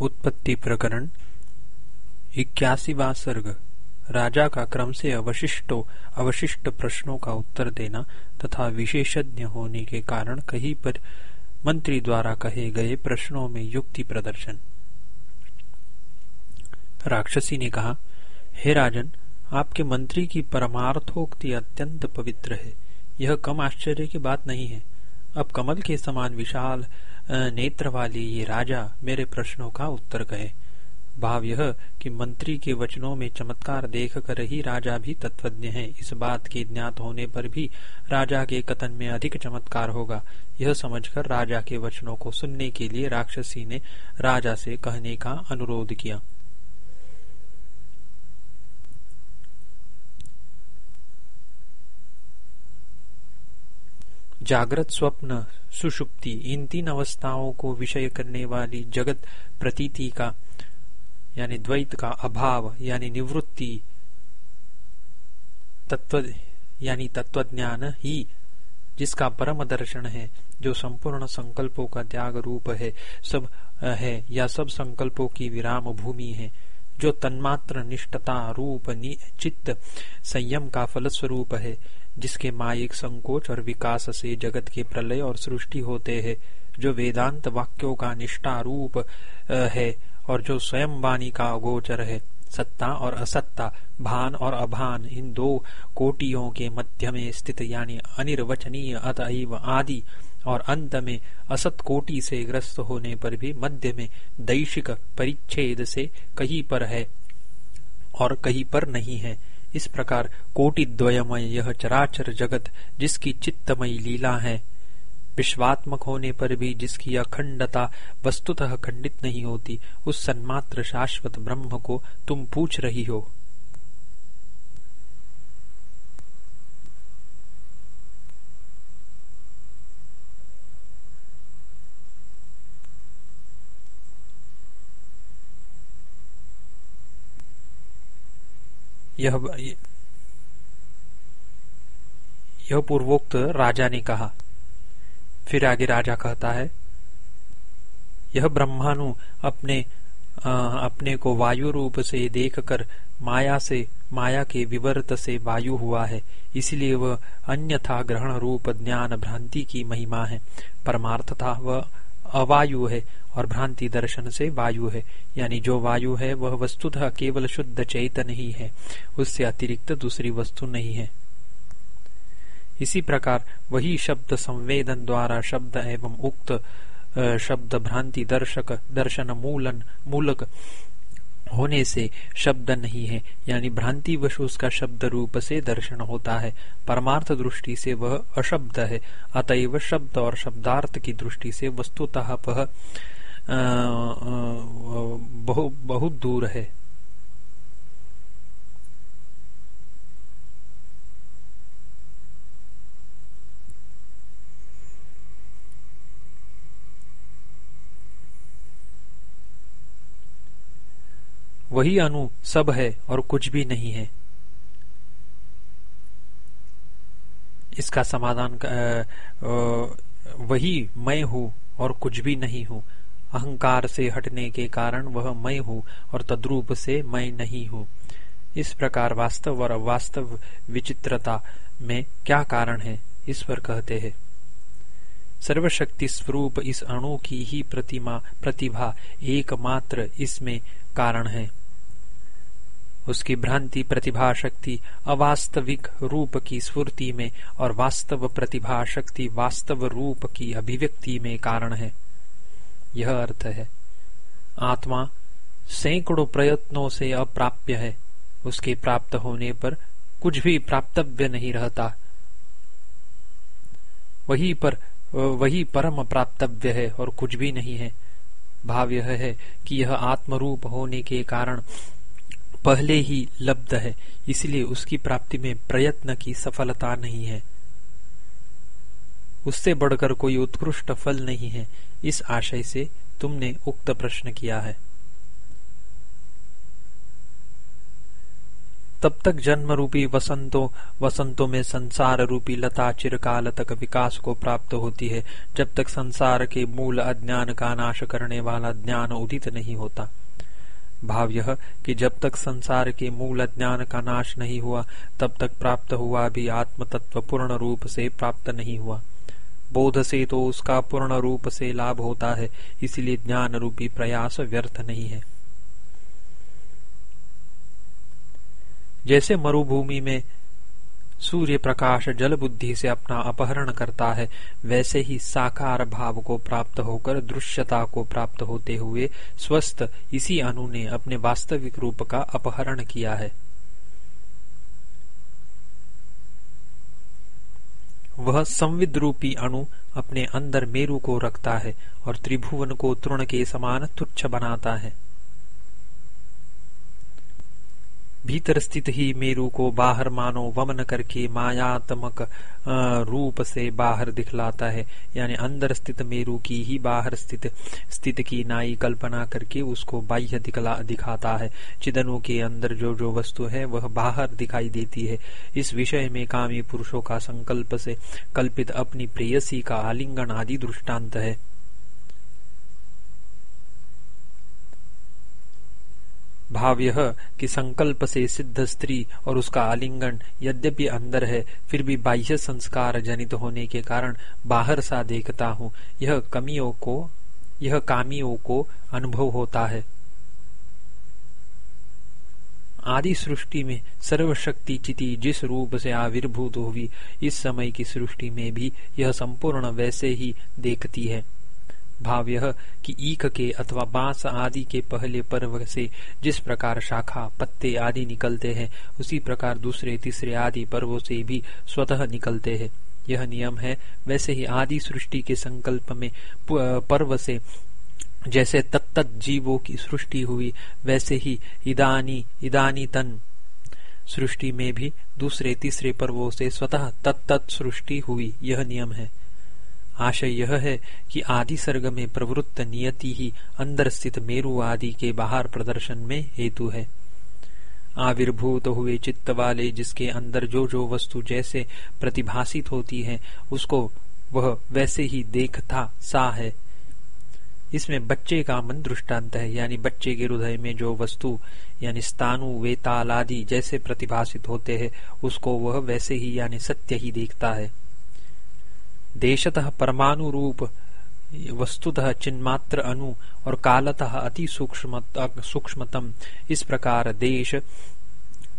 उत्पत्ति प्रकरण इक्यासीवा सर्ग, राजा का क्रम से अवशिष्टो, अवशिष्ट प्रश्नों का उत्तर देना तथा विशेषज्ञ होने के कारण कहीं पर मंत्री द्वारा कहे गए प्रश्नों में युक्ति प्रदर्शन। राक्षसी ने कहा, हे राजन, आपके मंत्री की परमार्थोक्ति अत्यंत पवित्र है। यह कम आश्चर्य की बात नहीं है। अब कमल के समान विशाल नेत्र वाली ये राजा मेरे प्रश्नों का उत्तर कहे। भाव यह कि मंत्री के वचनों में चमत्कार देख कर ही राजा भी तत्वज्ञ है। इस बात के ज्ञात होने पर भी राजा के कथन में अधिक चमत्कार होगा। यह समझकर राजा के वचनों को सुनने के लिए राक्षसी ने राजा से कहने का अनुरोध किया। जागृत स्वप्न, सुषुप्ति, इन तीन अवस्थाओं को विषय करने वाली जगत प्रतीति का, यानी द्वैत का अभाव, यानी निवृत्ति तत्व, यानी तत्वज्ञान ही, जिसका परम दर्शन है, जो संपूर्ण संकल्पों का त्याग रूप है, सब है, या सब संकल्पों की विराम भूमि है, जो तन्मात्र निष्ठता रूप चित्त संयम का फलस्वरूप है जिसके माइक संकोच और विकास से जगत के प्रलय और सृष्टि होते हैं, जो वेदांत वाक्यों का निष्ठा रूप है और जो स्वयं वाणी का अगोचर है। सत्ता और असत्ता, भान और अभान, इन दो कोटियों के मध्य में स्थित यानी अनिर्वचनीय अतएव आदि और अंत में असत कोटि से ग्रस्त होने पर भी मध्य में दैशिक परिच्छेद से कहीं पर है और कहीं पर नहीं है। इस प्रकार कोटि द्वयमय यह चराचर जगत, जिसकी चित्तमयी लीला है। विश्वात्मक होने पर भी जिसकी अखंडता वस्तुतः खंडित नहीं होती, उस सन्मात्र शाश्वत ब्रह्म को तुम पूछ रही हो। यह यह पूर्वोक्त राजा ने कहा। फिर आगे राजा कहता है यह ब्रह्मानु अपने आ, अपने को वायु रूप से देखकर माया से माया के विवर्त से वायु हुआ है। इसलिए वह अन्यथा ग्रहण रूप ज्ञान भ्रांति की महिमा है। परमार्थता वह अवायु है और भ्रांति दर्शन से वायु है। यानी जो वायु है, वह वस्तुतः केवल शुद्ध चैतन ही है। उससे अतिरिक्त दूसरी वस्तु नहीं है। इसी प्रकार वही शब्द संवेदन द्वारा शब्द एवं उक्त शब्द भ्रांति दर्शक, दर्शन मूलन, मूलक होने से शब्द नहीं है, यानी भ्रांति वश उसका शब्द रूप से दर्शन होता है। परमार्थ दृष्टि से वह अशब्द है, अतएव शब्द और शब्दार्थ की दृष्टि से वस्तुतः वह बहुत दूर है। वही अनु सब है और कुछ भी नहीं है। इसका समाधान वही मैं हूँ और कुछ भी नहीं हूँ। अहंकार से हटने के कारण वह मैं हूँ और तद्रूप से मैं नहीं हूँ। इस प्रकार वास्तव और वास्तव विचित्रता में क्या कारण है, इस पर कहते हैं। सर्वशक्ति स्वरूप इस अणु की ही प्रतिमा, प्रतिभा एकमात्र इसमें कारण है। उसकी भ्रांति प्रतिभा शक्ति अवास्तविक रूप की स्फूर्ति में और वास्तव प्रतिभा शक्ति वास्तव रूप की अभिव्यक्ति में कारण है। यह अर्थ है। आत्मा सैकड़ों प्रयत्नों से अप्राप्य है। उसके प्राप्त होने पर कुछ भी प्राप्तव्य नहीं रहता। वही पर, वही परम प्राप्तव्य है और कुछ भी नहीं है। भाव यह है कि यह आत्मरूप होने के कारण पहले ही लब्ध है, इसलिए उसकी प्राप्ति में प्रयत्न की सफलता नहीं है। उससे बढ़कर कोई उत्कृष्ट फल नहीं है। इस आशय से तुमने उक्त प्रश्न किया है। तब तक जन्म रूपी वसंतों वसंतों में संसार रूपी लता चिरकाल तक विकास को प्राप्त होती है। जब तक संसार के मूल अज्ञान का नाश करने वाला ज्ञान उदित नहीं होता। भाव यह कि जब तक संसार के मूल ज्ञान का नाश नहीं हुआ, तब तक प्राप्त हुआ भी आत्म तत्व पूर्ण रूप से प्राप्त नहीं हुआ। बोध से तो उसका पूर्ण रूप से लाभ होता है, इसलिए ज्ञान रूपी प्रयास व्यर्थ नहीं है। जैसे मरुभूमि में सूर्य प्रकाश जल बुद्धि से अपना अपहरण करता है, वैसे ही साकार भाव को प्राप्त होकर, दृश्यता को प्राप्त होते हुए स्वस्थ इसी अनु ने अपने वास्तविक रूप का अपहरण किया है। वह संविद रूपी अणु अपने अंदर मेरु को रखता है और त्रिभुवन को तृण के समान तुच्छ बनाता है। भीतर स्थित ही मेरु को बाहर मानो वमन करके मायात्मक रूप से बाहर दिखलाता है। यानी अंदर स्थित मेरु की ही बाहर स्थित स्थित की नाई कल्पना करके उसको बाह्य दिखला, दिखाता है। चिदनु के अंदर जो जो वस्तु है, वह बाहर दिखाई देती है। इस विषय में कामी पुरुषों का संकल्प से कल्पित अपनी प्रेयसी का आलिंगन आदि दृष्टांत है। भाव यह कि संकल्प से सिद्ध स्त्री और उसका आलिंगन यद्यपि अंदर है, फिर भी बाह्य संस्कार जनित होने के कारण बाहर सा देखता हूँ। यह कमियों को, यह कामियों को अनुभव होता है। आदि सृष्टि में सर्वशक्ति चिति जिस रूप से आविर्भूत हुई इस समय की सृष्टि में भी यह संपूर्ण वैसे ही देखती है। भाव यह कि ईख के अथवा बाँस आदि के पहले पर्व से जिस प्रकार शाखा, पत्ते आदि निकलते हैं, उसी प्रकार दूसरे, तीसरे आदि पर्वों से भी स्वतः निकलते हैं। यह नियम है, वैसे ही आदि सृष्टि के संकल्प में पर्व से जैसे तत्त जीवों की सृष्टि हुई, वैसे ही इदानी इदानी तन सृष्टि में भी दूसरे, तीसरे पर्वों से स्वतः तत्त सृष्टि हुई। यह नियम है। आशय यह है कि आदि सर्ग में प्रवृत्त नियति ही अंदर स्थित मेरु आदि के बाहर प्रदर्शन में हेतु है। आविर्भूत हुए चित्त वाले जिसके अंदर जो जो वस्तु जैसे प्रतिभाषित होती है, उसको वह वैसे ही देखता सा है। इसमें बच्चे का मन दृष्टांत है, यानी बच्चे के हृदय में जो वस्तु, यानी स्थानु, वेताल आदि जैसे प्रतिभाषित होते हैं, उसको वह वैसे ही, यानी सत्य ही देखता है। देशतः परमाणु रूप वस्तुतः चिन्मात्र अनु और कालतः अति सूक्ष्म सूक्ष्मतम। इस प्रकार देश,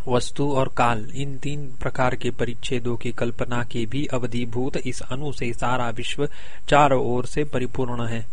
वस्तु और काल, इन तीन प्रकार के परिच्छेदों की कल्पना के भी अवधिभूत इस अनु से सारा विश्व चारों ओर से परिपूर्ण है।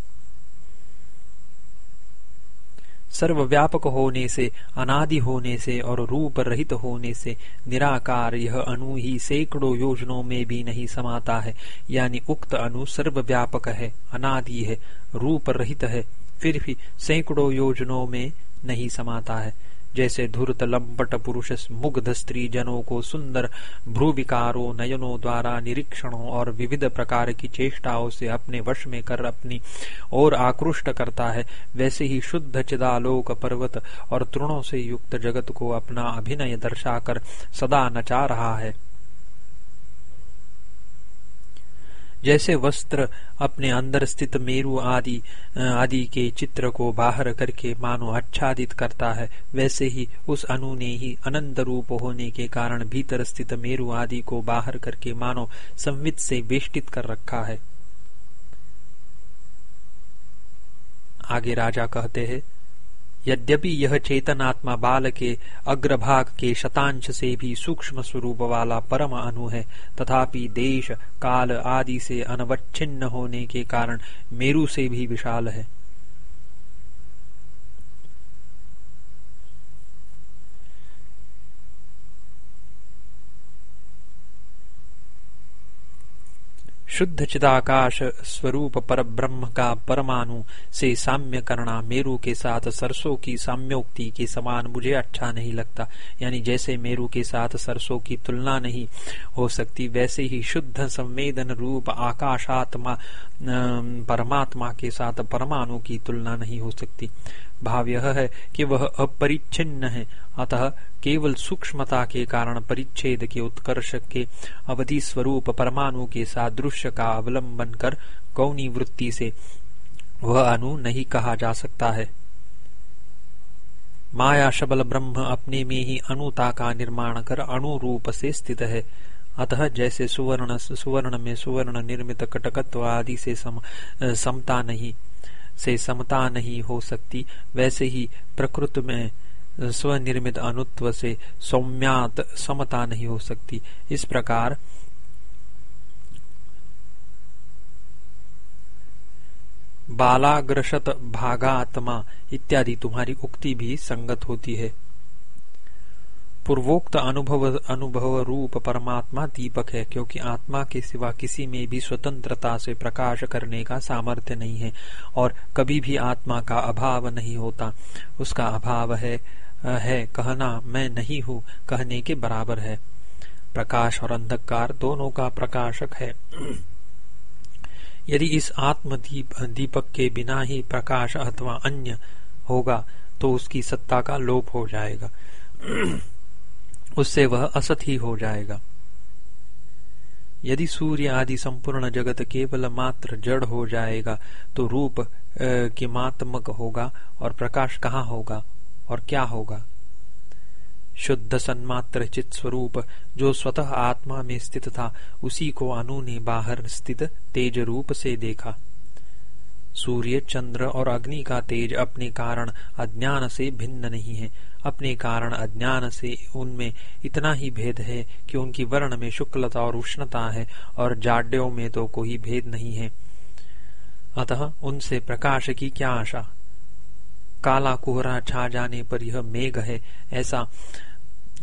सर्वव्यापक होने से, अनादि होने से और रूप रहित होने से निराकार यह अणु ही सैकड़ों योजनों में भी नहीं समाता है, यानी उक्त अणु सर्वव्यापक है, अनादि है रूप रहित है, फिर भी सैकड़ों योजनों में नहीं समाता है। जैसे धूर्त लंपट पुरुष मुग्ध स्त्री जनों को सुंदर भ्रू विकारों नयनों द्वारा निरीक्षणों और विविध प्रकार की चेष्टाओं से अपने वश में कर अपनी ओर आकृष्ट करता है। वैसे ही शुद्ध चिदालोक पर्वत और तृणों से युक्त जगत को अपना अभिनय दर्शाकर सदा नचा रहा है। जैसे वस्त्र अपने अंदर स्थित मेरु आदि आदि के चित्र को बाहर करके मानो आच्छादित करता है, वैसे ही उस अनु ने ही अनंत रूप होने के कारण भीतर स्थित मेरु आदि को बाहर करके मानो संवित से बेष्टित कर रखा है। आगे राजा कहते हैं यद्यपि यह चेतनात्मा बाल के अग्रभाग के शतांश से भी सूक्ष्म स्वरूप वाला परम अनु है, तथापि देश, काल आदि से अनवच्छिन्न होने के कारण मेरु से भी विशाल है। शुद्ध चिदाकाश स्वरूप पर ब्रह्म का परमाणु से साम्य करना मेरु के साथ सरसों की साम्योक्ति के समान मुझे अच्छा नहीं लगता। यानी जैसे मेरु के साथ सरसों की तुलना नहीं हो सकती, वैसे ही शुद्ध संवेदन रूप आकाशात्मा परमात्मा के साथ परमाणु की तुलना नहीं हो सकती। भाव यह है कि वह अपरिच्छिन्न है। अतः केवल सूक्ष्मता के कारण परिच्छेद के उत्कर्ष के अवधि स्वरूप परमाणु के सादृश्य का अवलंबन कर गौनी वृत्ति से वह अनु नहीं कहा जा सकता है। माया शबल ब्रह्म अपने में ही अनुता का निर्माण कर अणु रूप से स्थित है। अतः जैसे सुवर्ण सुवर्ण में सुवर्ण निर्मित कटकत्व आदि से सम, समता नहीं। से समता नहीं हो सकती। वैसे ही प्रकृत में स्वनिर्मित अनुत्व से सौम्यात समता नहीं हो सकती। इस प्रकार बालाग्रसत भागात्मा इत्यादि तुम्हारी उक्ति भी संगत होती है। पूर्वोक्त अनुभव अनुभव रूप परमात्मा दीपक है, क्योंकि आत्मा के सिवा किसी में भी स्वतंत्रता से प्रकाश करने का सामर्थ्य नहीं है, और कभी भी आत्मा का अभाव नहीं होता। उसका अभाव है है कहना, मैं नहीं हूँ कहने के बराबर है। प्रकाश और अंधकार दोनों का प्रकाशक है। यदि इस आत्म दीप दीपक के बिना ही प्रकाश अथवा अन्य होगा तो उसकी सत्ता का लोप हो जाएगा। उससे वह असत ही हो जाएगा। यदि सूर्य आदि संपूर्ण जगत केवल मात्र जड़ हो जाएगा तो रूप की मात्मक होगा और प्रकाश कहाँ होगा और क्या होगा? शुद्ध सन्मात्र चित स्वरूप जो स्वतः आत्मा में स्थित था, उसी को अनु ने बाहर स्थित तेज रूप से देखा। सूर्य, चंद्र और अग्नि का तेज अपने कारण अज्ञान से भिन्न नहीं है। अपने कारण अज्ञान से उनमें इतना ही भेद है कि उनकी वर्ण में शुक्लता और उष्णता है और जाड्यों में तो कोई भेद नहीं है। अतः उनसे प्रकाश की क्या आशा? काला कोहरा छा जाने पर यह मेघ है, ऐसा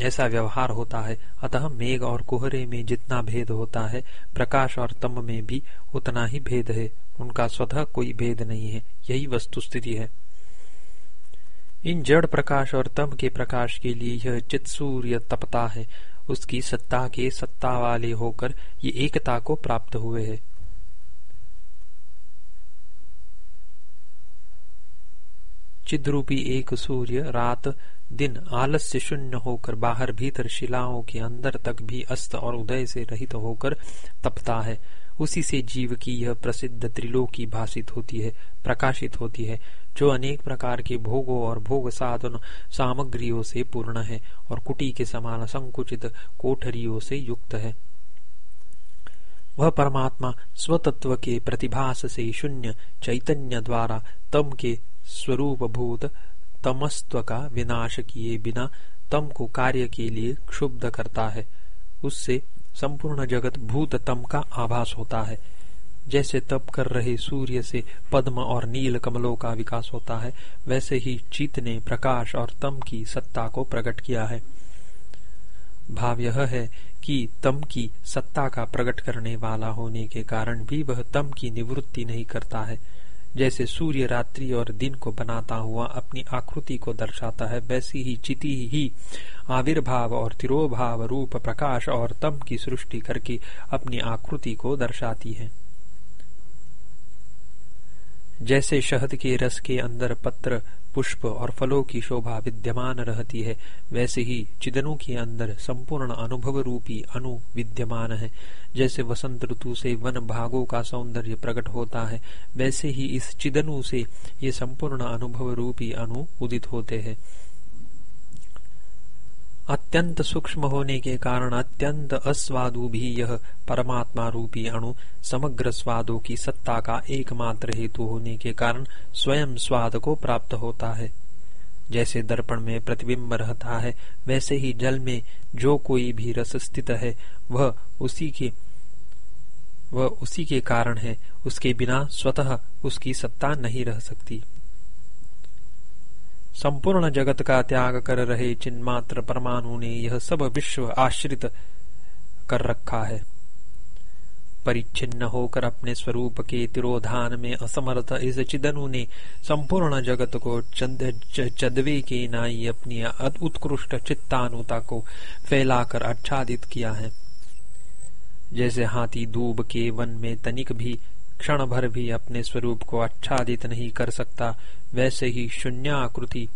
ऐसा व्यवहार होता है। अतः मेघ और कोहरे में जितना भेद होता है, प्रकाश और तम में भी उतना ही भेद है। उनका स्वतः कोई भेद नहीं है, यही वस्तु स्थिति है। इन जड़ प्रकाश और तम के प्रकाश के लिए यह चित सूर्य तपता है। उसकी सत्ता के सत्ता वाले होकर ये एकता को प्राप्त हुए है। चिद्रूपी एक सूर्य रात दिन आलस्य शून्य होकर बाहर भीतर शिलाओं के अंदर तक भी अस्त और उदय से रहित होकर तपता है। उसी से जीव की यह प्रसिद्ध त्रिलोकी भाषित होती है, प्रकाशित होती है। जो अनेक प्रकार के भोगों और भोग साधन सामग्रियों से पूर्ण है और कुटी के समान संकुचित कोठरियों से युक्त है। वह परमात्मा स्वतत्व के प्रतिभास से शून्य चैतन्य द्वारा तम के स्वरूप भूत तमस्त्व का विनाश किए बिना तम को कार्य के लिए क्षुब्ध करता है। उससे संपूर्ण जगत भूत तम का आभास होता है। जैसे तप कर रहे सूर्य से पद्म और नील कमलों का विकास होता है, वैसे ही चित ने प्रकाश और तम की सत्ता को प्रकट किया है। भाव यह है कि तम की सत्ता का प्रकट करने वाला होने के कारण भी वह तम की निवृत्ति नहीं करता है। जैसे सूर्य रात्रि और दिन को बनाता हुआ अपनी आकृति को दर्शाता है, वैसी ही चिति ही आविर्भाव और तिरोभाव रूप प्रकाश और तम की सृष्टि करके अपनी आकृति को दर्शाती है। जैसे शहद के रस के अंदर पत्र, पुष्प और फलों की शोभा विद्यमान रहती है, वैसे ही चिदनों के अंदर संपूर्ण अनुभव रूपी अनु विद्यमान है। जैसे वसंत ऋतु से वन भागों का सौंदर्य प्रकट होता है, वैसे ही इस चिदनु से ये संपूर्ण अनुभव रूपी अनु उदित होते हैं। अत्यंत सूक्ष्म होने के कारण अत्यंत अस्वादु भी यह परमात्मा रूपी अणु समग्र स्वादों की सत्ता का एकमात्र हेतु होने के कारण स्वयं स्वाद को प्राप्त होता है। जैसे दर्पण में प्रतिबिंब रहता है, वैसे ही जल में जो कोई भी रस स्थित है, वह उसी के, वह उसी के कारण है, उसके बिना स्वतः उसकी सत्ता नहीं रह सकती। संपूर्ण जगत का त्याग कर रहे चिन्मात्र परमाणु ने यह सब विश्व आश्रित कर रखा है। परिच्छिन्न होकर अपने स्वरूप के तिरोधान में असमर्थ इस चिदनु ने संपूर्ण जगत को चंद, चदवे के नाई अपनी उत्कृष्ट चित्तानुता को फैलाकर आच्छादित किया है। जैसे हाथी दूब के वन में तनिक भी क्षण भर भी अपने स्वरूप को आच्छादित नहीं कर सकता वैसे ही शून्याकृति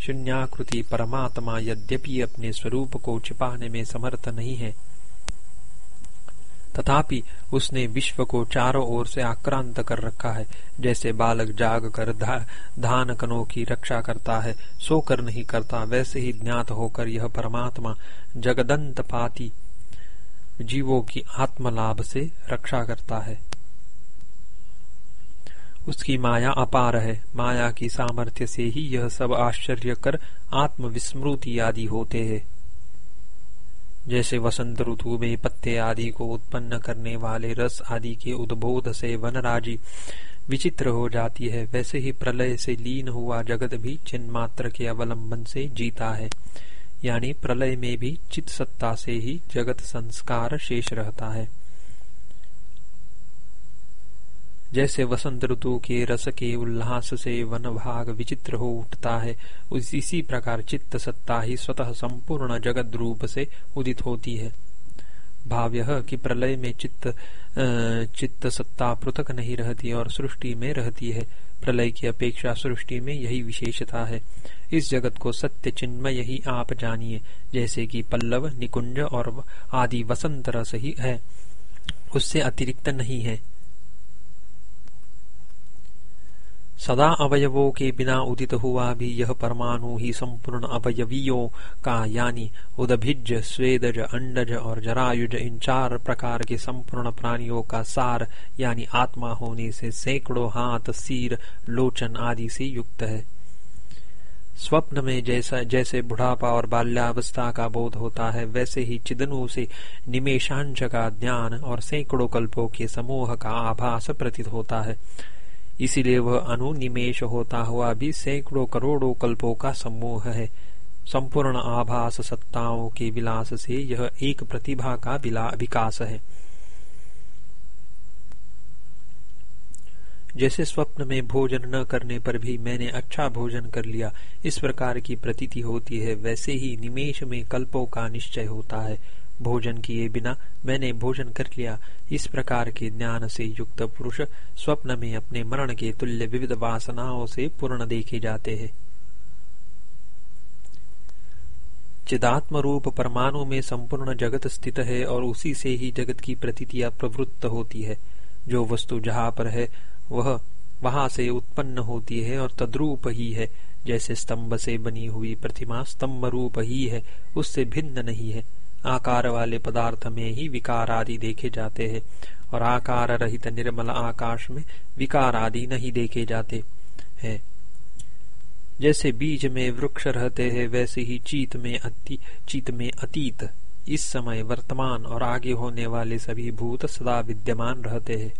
शून्याकृति परमात्मा यद्यपि अपने स्वरूप को छिपाने में समर्थ नहीं है। तथापि उसने विश्व को चारों ओर से आक्रांत कर रखा है जैसे बालक जाग कर धा, धान कनों की रक्षा करता है सोकर नहीं करता वैसे ही ज्ञात होकर यह परमात्मा जगदंत पाती जीवों की आत्मलाभ से रक्षा करता है। उसकी माया अपार है। माया की सामर्थ्य से ही यह सब आश्चर्य कर आत्मविस्मृति आदि होते हैं। जैसे वसंत ऋतु में पत्ते आदि को उत्पन्न करने वाले रस आदि के उद्बोध से वनराजी विचित्र हो जाती है। वैसे ही प्रलय से लीन हुआ जगत भी चिन्ह मात्र के अवलंबन से जीता है। यानी प्रलय में भी चित सत्ता से ही जगत संस्कार शेष रहता है। जैसे वसंत ऋतु के रस के उल्लास से वन भाग विचित्र हो उठता है इसी प्रकार चित्त सत्ता ही स्वतः संपूर्ण जगत रूप से उदित होती है। भाव यह कि प्रलय में चित्त चित्त सत्ता पृथक नहीं रहती और सृष्टि में रहती है। प्रलय की अपेक्षा सृष्टि में यही विशेषता है। इस जगत को सत्य चिन्मय ही आप जानिए, जैसे कि पल्लव, निकुंज और आदि वसंत रस ही है। उससे अतिरिक्त नहीं है। सदा अवयवों के बिना उदित हुआ भी यह परमाणु ही संपूर्ण अवयवियों का, यानी उदभिज, स्वेदज, अंडज और जरायुज, इन चार प्रकार के संपूर्ण प्राणियों का सार, यानी आत्मा होने से सैकड़ों हाथ, सिर, लोचन आदि से युक्त है। स्वप्न में जैसा, जैसे बुढ़ापा और बाल्यावस्था का बोध होता है, वैसे ही चिदनु से निमेशांश का ज्ञान और सैकड़ों कल्पों के समूह का आभास प्रतीत होता है। इसीलिए वह अनुनिमेश होता हुआ भी सैकड़ों करोड़ों कल्पों का समूह है। संपूर्ण आभास सत्ताओं के विलास से यह एक प्रतिभा का विकास है। जैसे स्वप्न में भोजन न करने पर भी मैंने अच्छा भोजन कर लिया, इस प्रकार की प्रतीति होती है, वैसे ही निमेश में कल्पों का निश्चय होता है। भोजन किए बिना मैंने भोजन कर लिया। इस प्रकार के ज्ञान से युक्त पुरुष स्वप्न में अपने मरण के तुल्य विविध वासनाओं से पूर्ण देखे जाते हैं। चिदात्म रूप परमाणु में संपूर्ण जगत स्थित है और उसी से ही जगत की प्रतीतिया प्रवृत्त होती है। जो वस्तु जहाँ पर है, वह वहाँ से उत्पन्न होती है और तद्रूप ही है। जैसे स्तंभ से बनी हुई प्रतिमा स्तंभ रूप ही है, उससे भिन्न नहीं है। आकार वाले पदार्थ में ही विकार आदि देखे जाते हैं और आकार रहित निर्मल आकाश में विकार आदि नहीं देखे जाते हैं। जैसे बीज में वृक्ष रहते हैं, वैसे ही चीत में अति, चीत में अतीत। इस समय वर्तमान और आगे होने वाले सभी भूत सदा विद्यमान रहते हैं।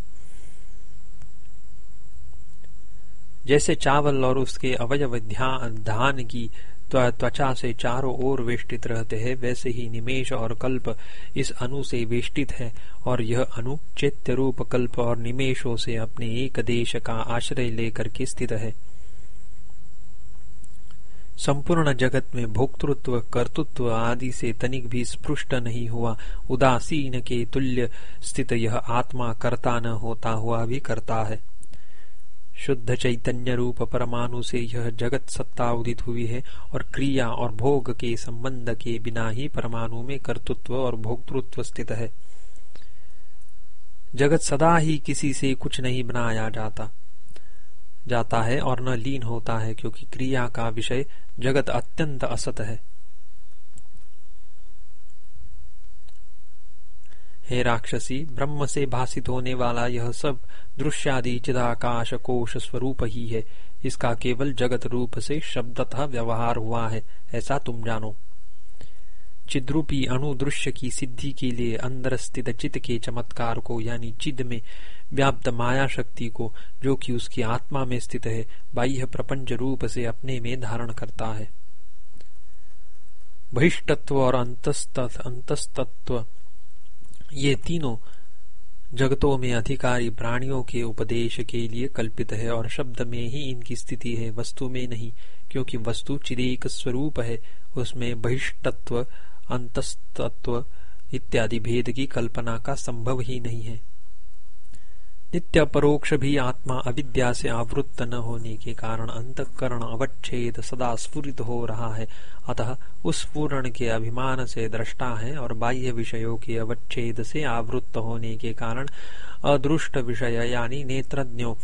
जैसे चावल और उसके अवयव धान की त्वचा से चारों ओर वेष्टित रहते हैं, वैसे ही निमेश और कल्प इस अनु से वेष्टित है, और यह अनु चैत्य रूप कल्प और निमेशों से अपने एक देश का आश्रय लेकर के स्थित है। संपूर्ण जगत में भोक्तृत्व, कर्तृत्व आदि से तनिक भी स्पृष्ट नहीं हुआ। उदासीन के तुल्य स्थित यह आत्मा करता न होता हुआ भी करता है। शुद्ध चैतन्य रूप परमाणु से यह जगत सत्ता उदित हुई है और क्रिया और भोग के संबंध के बिना ही परमाणु में कर्तृत्व और भोक्तृत्व स्थित है। जगत सदा ही किसी से कुछ नहीं बनाया जाता। जाता है और न लीन होता है क्योंकि क्रिया का विषय जगत अत्यंत असत है। हे राक्षसी, ब्रह्म से भाषित होने वाला यह सब दृश्यादि चिदाकाश कोश स्वरूप ही है। इसका केवल जगत रूप से शब्दतः व्यवहार हुआ है, ऐसा तुम जानो। चिद्रूपी अणुदृश्य की सिद्धि के लिए अंदर स्थित चित्त के चमत्कार को, यानी चिद में व्याप्त माया शक्ति को, जो कि उसकी आत्मा में स्थित है, बाह्य प्रपंच रूप से अपने में धारण करता है। बहिष्टत्व और अंतस्तत्व ये तीनों जगतों में अधिकारी प्राणियों के उपदेश के लिए कल्पित है और शब्द में ही इनकी स्थिति है, वस्तु में नहीं, क्योंकि वस्तु चिदेक स्वरूप है, उसमें बहिष्टत्व, अंतस्तत्व इत्यादि भेद की कल्पना का संभव ही नहीं है। नित्य परोक्ष भी आत्मा अविद्या से आवृत्त न होने के कारण अंतकरण अवच्छेद सदा स्फुरित हो रहा है अतः उस पूर्ण के अभिमान से दृष्टा है और बाह्य विषयों के अवच्छेद से आवृत्त होने के कारण अदृष्ट विषय, यानी नेत्रज्ञों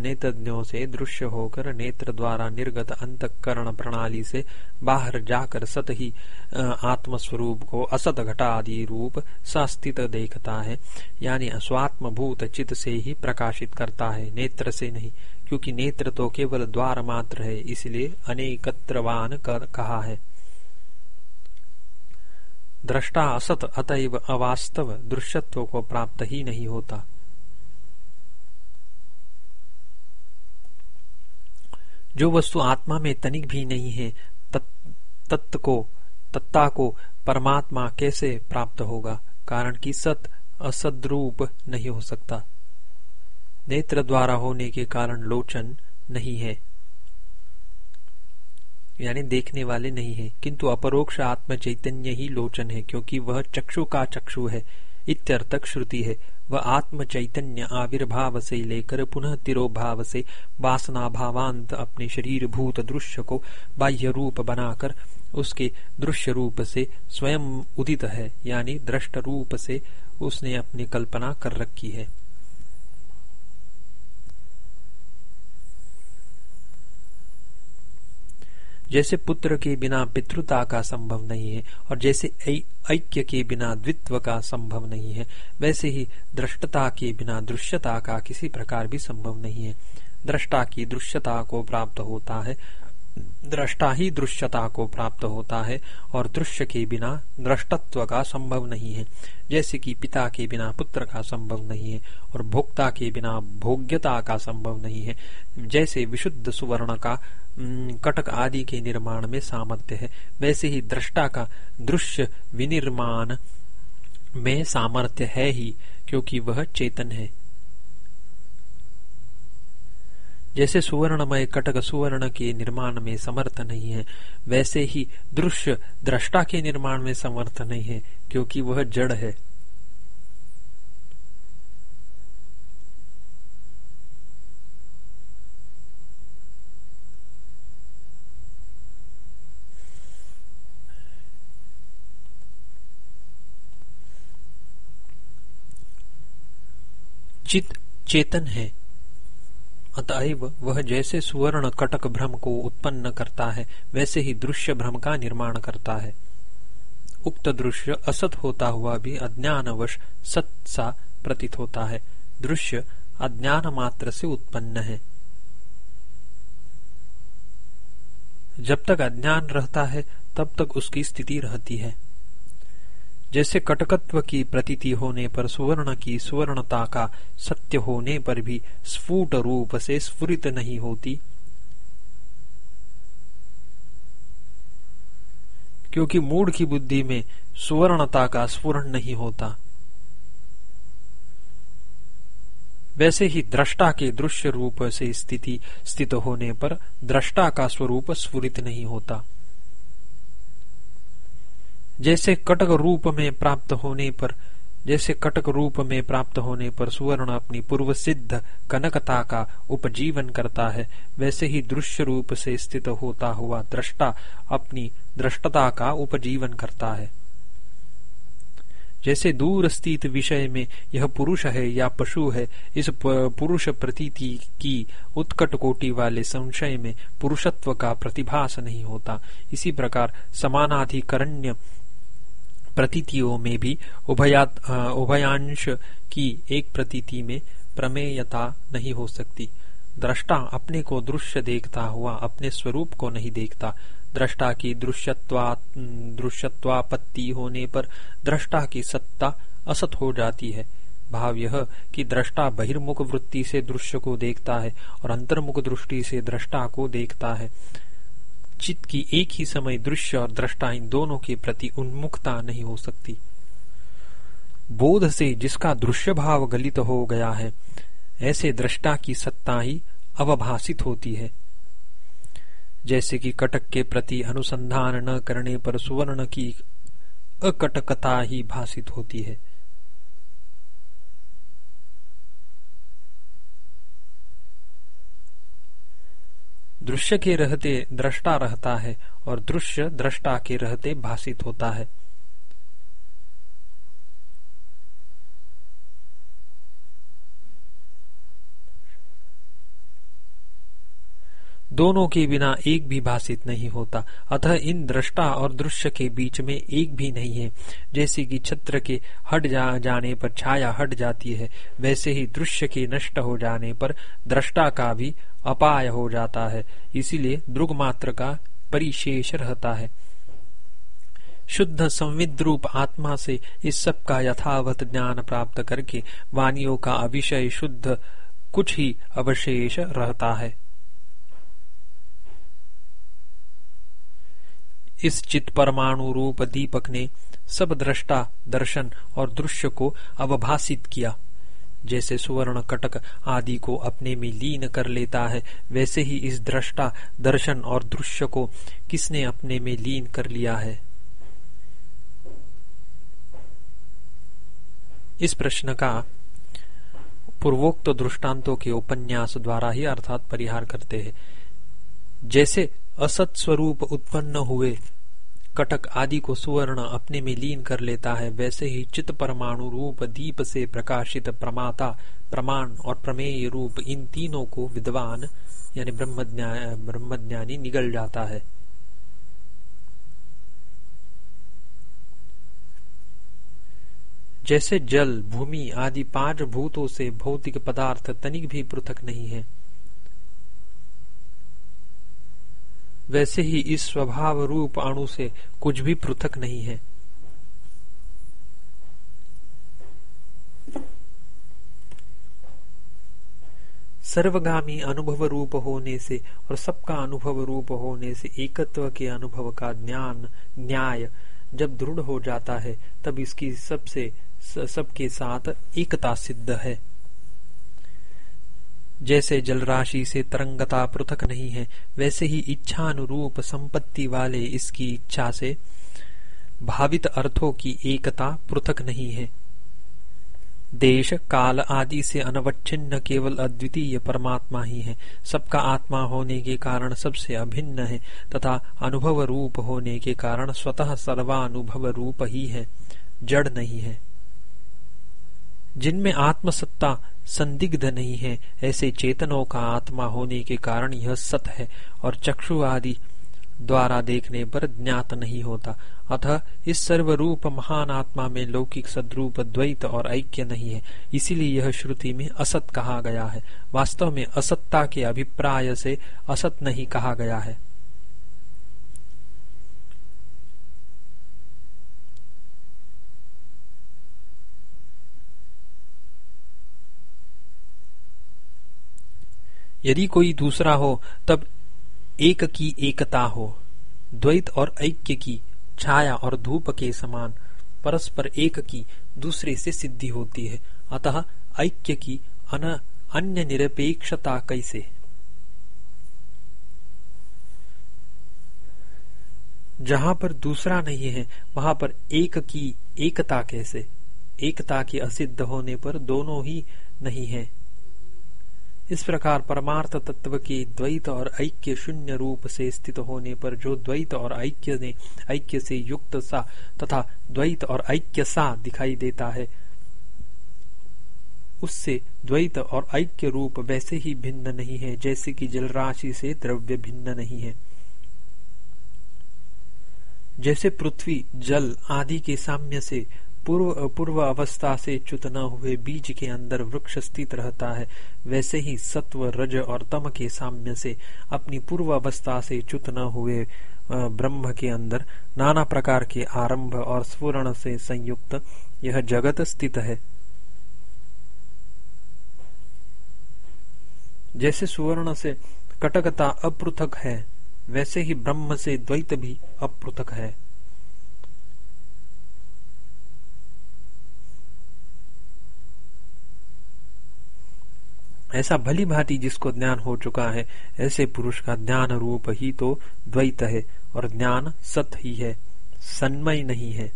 नेत्रज्ञों से दृश्य होकर नेत्र द्वारा निर्गत अंतकरण प्रणाली से बाहर जाकर सत ही आत्मस्वरूप को असत घटा आदि रूप सस्थित देखता है, यानी स्वात्मभूत चित से ही प्रकाशित करता है, नेत्र से नहीं। क्योंकि नेत्र तो केवल द्वार मात्र है, इसलिए अनेकत्रवान कहा है। दृष्टा असत, अतएव अवास्तव, दृश्यत्व को प्राप्त ही नहीं होता। जो वस्तु आत्मा में तनिक भी नहीं है तत्व को, तत्ता को परमात्मा कैसे प्राप्त होगा? कारण कि सत असद्रूप नहीं हो सकता। नेत्र द्वारा होने के कारण लोचन नहीं है। यानी देखने वाले नहीं है। किंतु अपरोक्ष आत्म चैतन्य ही लोचन है, क्योंकि वह चक्षु का चक्षु है, इत्यर्थक श्रुति है। वह आत्म चैतन्य आविर्भाव से लेकर पुनः तिरोभाव से वासना भावांत अपने शरीर भूत दृश्य को बाह्य रूप बनाकर उसके दृश्य रूप से स्वयं उदित है, यानी दृष्ट रूप से उसने अपनी कल्पना कर रखी है। जैसे पुत्र के बिना पितृता का संभव नहीं है और जैसे ऐक्य के बिना द्वित्व का संभव नहीं है, वैसे ही दृष्टता के बिना दृश्यता का किसी प्रकार भी संभव नहीं है। दृष्टा की दृश्यता को प्राप्त होता है दृष्टा ही दृश्यता को प्राप्त होता है और दृश्य के बिना दृष्टत्व का संभव नहीं है। जैसे कि पिता के बिना पुत्र का संभव नहीं है और भोक्ता के बिना भोग्यता का संभव नहीं है। जैसे विशुद्ध सुवर्ण का कटक आदि के निर्माण में सामर्थ्य है, वैसे ही दृष्टा का दृश्य विनिर्माण में सामर्थ्य है ही, क्योंकि वह चेतन है। जैसे सुवर्णमय कटक सुवर्ण के निर्माण में समर्थ नहीं है, वैसे ही दृश्य दृष्टा के निर्माण में समर्थ नहीं है, क्योंकि वह जड़ है। चित चेतन है। अतएव वह जैसे सुवर्ण कटक भ्रम को उत्पन्न करता है, वैसे ही दृश्य भ्रम का निर्माण करता है। उक्त दृश्य असत होता हुआ भी अज्ञानवश सत सा प्रतीत होता है। दृश्य अज्ञान मात्र से उत्पन्न है। जब तक अज्ञान रहता है, तब तक उसकी स्थिति रहती है। जैसे कटकत्व की प्रतीति होने पर सुवर्ण की सुवर्णता का सत्य होने पर भी स्फुट रूप से स्फुरित नहीं होती। क्योंकि मूड की बुद्धि में सुवर्णता का स्फुरण नहीं होता। वैसे ही दृष्टा के दृश्य रूप से स्थिति स्थित होने पर दृष्टा का स्वरूप स्फुरित नहीं होता। जैसे कटक रूप में प्राप्त होने पर, जैसे कटक रूप में प्राप्त होने पर सुवर्ण अपनी पूर्व सिद्ध कनकता का उपजीवन करता है, वैसे ही दृश्य रूप से स्थित होता हुआ दृष्टा अपनी दृष्टता का उपजीवन करता है। जैसे दूर स्थित विषय में यह पुरुष है या पशु है, इस पुरुष प्रतीति की उत्कट कोटि वाले संशय में पुरुषत्व का प्रतिभास नहीं होता। इसी प्रकार समानाधिकरण्य प्रतीतियों में भी उभयांश की एक प्रतीति में प्रमेयता नहीं हो सकती। दृष्टा अपने को दृश्य देखता हुआ, अपने स्वरूप को नहीं देखता। दृष्टा की दृश्यत्वा दृश्यत्वापत्ति होने पर दृष्टा की सत्ता असत हो जाती है। भाव यह कि दृष्टा बहिर्मुख वृत्ति से दृश्य को देखता है और अंतर्मुख दृष्टि से दृष्टा को देखता है। चित्त की एक ही समय दृश्य और दृष्टा इन दोनों के प्रति उन्मुखता नहीं हो सकती। बोध से जिसका दृश्य भाव गलित हो गया है, ऐसे दृष्टा की सत्ता ही अवभाषित होती है। जैसे कि कटक के प्रति अनुसंधान न करने पर सुवर्ण की अकटकता ही भाषित होती है। दृश्य के रहते दृष्टा रहता है और दृश्य दृष्टा के रहते भाषित होता है। दोनों के बिना एक भी भाषित नहीं होता। अतः इन दृष्टा और दृश्य के बीच में एक भी नहीं है। जैसे कि छत्र के हट जा जाने पर छाया हट जाती है, वैसे ही दृश्य के नष्ट हो जाने पर दृष्टा का भी अपाय हो जाता है। इसीलिए द्रुग मात्र का परिशेष रहता है। शुद्ध संविद रूप आत्मा से इस सब का यथावत ज्ञान प्राप्त करके वाणियों का अविषय शुद्ध कुछ ही अवशेष रहता है। इस चित परमाणु रूप दीपक ने सब दृष्टा, दर्शन और दृश्य को अवभाषित किया। जैसे सुवर्ण कटक आदि को अपने में लीन कर लेता है, वैसे ही इस दृष्टा, दर्शन और दृश्य को किसने अपने में लीन कर लिया है? इस प्रश्न का पूर्वोक्त दृष्टांतों के उपन्यास द्वारा ही अर्थात परिहार करते हैं। जैसे असत स्वरूप उत्पन्न हुए। कटक आदि को सुवर्ण अपने में लीन कर लेता है। वैसे ही चित परमाणु रूप दीप से प्रकाशित प्रमाता, प्रमाण और प्रमेय रूप इन तीनों को विद्वान, यानी ब्रह्मज्ञानी निगल जाता है। जैसे जल, भूमि आदि पाँच भूतों से भौतिक पदार्थ तनिक भी पृथक नहीं है। वैसे ही इस स्वभाव रूप अणु से कुछ भी पृथक नहीं है। सर्वगामी अनुभव रूप होने से और सबका अनुभव रूप होने से एकत्व के अनुभव का ज्ञान, न्याय जब दृढ़ हो जाता है, तब इसकी सबसे, सबके साथ एकता सिद्ध है। जैसे जलराशि से तरंगता पृथक नहीं है, वैसे ही इच्छानुरूप संपत्ति वाले इसकी इच्छा से भावित अर्थों की एकता पृथक नहीं है। देश, काल आदि से अनवच्छिन्न केवल अद्वितीय परमात्मा ही है। सबका आत्मा होने के कारण सबसे अभिन्न है, तथा अनुभव रूप होने के कारण स्वतः सर्वानुभव रूप ही है। जड़ नहीं है। जिनमें आत्मसत्ता संदिग्ध नहीं है, ऐसे चेतनों का आत्मा होने के कारण यह सत है और चक्षु आदि द्वारा देखने पर ज्ञात नहीं होता। अतः इस सर्वरूप महान आत्मा में लौकिक सद्रूप द्वैत और ऐक्य नहीं है। इसीलिए यह श्रुति में असत कहा गया है। वास्तव में असत्ता के अभिप्राय से असत नहीं कहा गया है। यदि कोई दूसरा हो तब एक की एकता हो। द्वैत और ऐक्य की छाया और धूप के समान परस्पर एक की दूसरे से सिद्धि होती है। अतः ऐक्य की अन, अन्य निरपेक्षता कैसे? जहाँ पर दूसरा नहीं है वहाँ पर एक की एकता कैसे? एकता के असिद्ध होने पर दोनों ही नहीं है। इस प्रकार परमार्थ तत्व के द्वैत और ऐक्य शून्य रूप से स्थित होने पर जो द्वैत और ऐक्य ने, ऐक्य से युक्त सा तथा द्वैत और ऐक्य सा दिखाई देता है, उससे द्वैत और ऐक्य रूप वैसे ही भिन्न नहीं है, जैसे कि जलराशि से द्रव्य भिन्न नहीं है। जैसे पृथ्वी, जल आदि के साम्य से पूर्व पूर्व अवस्था से च्युत न हुए बीज के अंदर वृक्ष स्थित रहता है, वैसे ही सत्व, रज और तम के साम्य से अपनी पूर्व अवस्था से च्युत न हुए ब्रह्म के अंदर नाना प्रकार के आरंभ और स्फुरण से संयुक्त यह जगत स्थित है। जैसे सुवर्ण से कटकता अपृथक है, वैसे ही ब्रह्म से द्वैत भी अपृथक है। ऐसा भली भांति जिसको ज्ञान हो चुका है, ऐसे पुरुष का ज्ञान रूप ही तो द्वैत है और ज्ञान सत ही है, सन्मय नहीं है।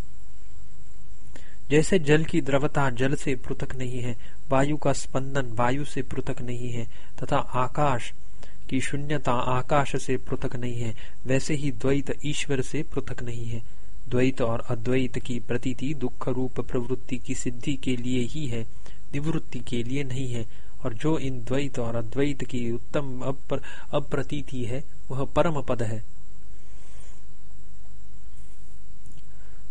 जैसे जल की द्रवता जल से पृथक नहीं है, वायु का स्पंदन वायु से पृथक नहीं है, तथा आकाश की शून्यता आकाश से पृथक नहीं है, वैसे ही द्वैत ईश्वर से पृथक नहीं है। द्वैत और अद्वैत की प्रतीति दुख रूप प्रवृत्ति की सिद्धि के लिए ही है, निवृत्ति के लिए नहीं है और जो इन द्वैत और अद्वैत की उत्तम अप्र, अप्रतीति है वह परम पद है।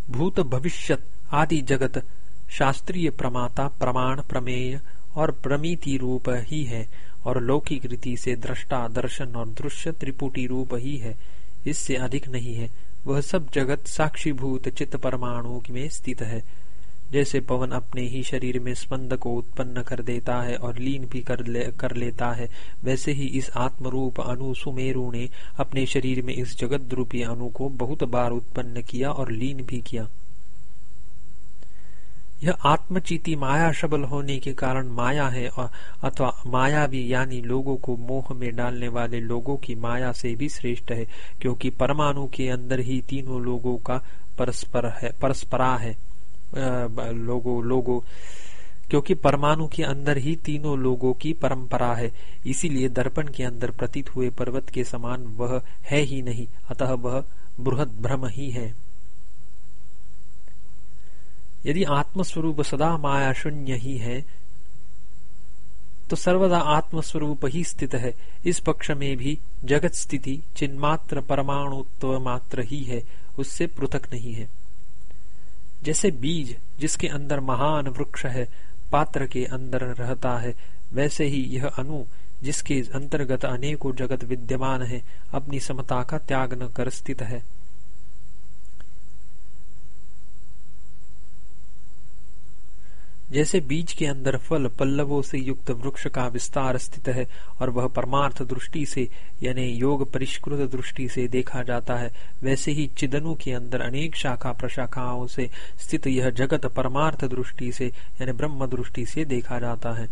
भूत भविष्य आदि जगत शास्त्रीय प्रमाता प्रमाण प्रमेय और प्रमिति रूप ही है और लौकिक रीति से दृष्टा दर्शन और दृश्य त्रिपुटी रूप ही है। इससे अधिक नहीं है। वह सब जगत साक्षीभूत चित्त परमाणु में स्थित है। जैसे पवन अपने ही शरीर में स्पंद को उत्पन्न कर देता है और लीन भी कर, ले, कर लेता है वैसे ही इस आत्मरूप अनु सुमेरु ने अपने शरीर में इस जगत रूपी अनु को बहुत बार उत्पन्न किया और लीन भी किया। यह आत्मचीति माया शबल होने के कारण माया है और अथवा माया भी यानी लोगों को मोह में डालने वाले लोगों की माया से भी श्रेष्ठ है क्योंकि परमाणु के अंदर ही तीनों लोगों का परस्पर है परस्परा है। लोगो लोगो, क्योंकि परमाणु के अंदर ही तीनों लोगों की परंपरा है, इसीलिए दर्पण के अंदर प्रतीत हुए पर्वत के समान वह है ही नहीं, अतः वह बृहद भ्रम ही है। यदि आत्मस्वरूप सदा माया शून्य ही है तो सर्वदा आत्मस्वरूप ही स्थित है। इस पक्ष में भी जगत स्थिति चिन्मात्र परमाणुत्व मात्र ही है, उससे पृथक नहीं है। जैसे बीज जिसके अंदर महान वृक्ष है, पात्र के अंदर रहता है, वैसे ही यह अनु, जिसके अंतर्गत अनेकों जगत विद्यमान है, अपनी समता का त्याग न कर स्थित है। जैसे बीज के अंदर फल पल्लवों से युक्त वृक्ष का विस्तार स्थित है और वह परमार्थ दृष्टि से, यानी योग परिष्कृत दृष्टि से देखा जाता है, वैसे ही चिदनु के अंदर अनेक शाखा प्रशाखाओं से स्थित यह जगत परमार्थ दृष्टि से, यानी ब्रह्म दृष्टि से देखा जाता है।